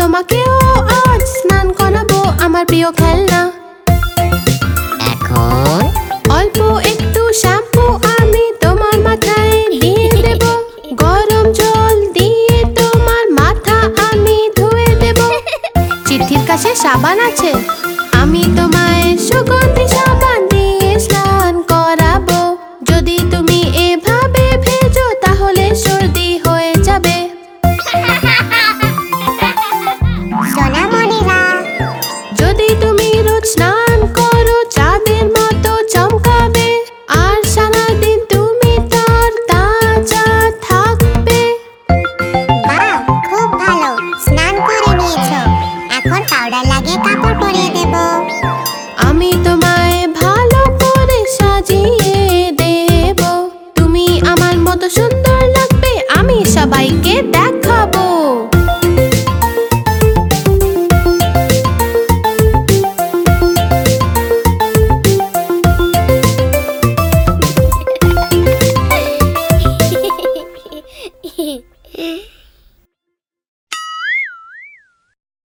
তোমাকেও আজ স্নান করাবো আমার প্রিয় খেলনা। এখন? অল্প একটু শ্যাম্পু আমি তোমার মাথায় দিয়ে দেব। গরম জল দিয়ে তোমার মাথা আমি ধুয়ে দেব। চিঠির কাছে সাবান আছে আমি তোমায় সুগন্ধি জোড়া লাগে কাপড় পরিয়ে দেব। আমি তোমার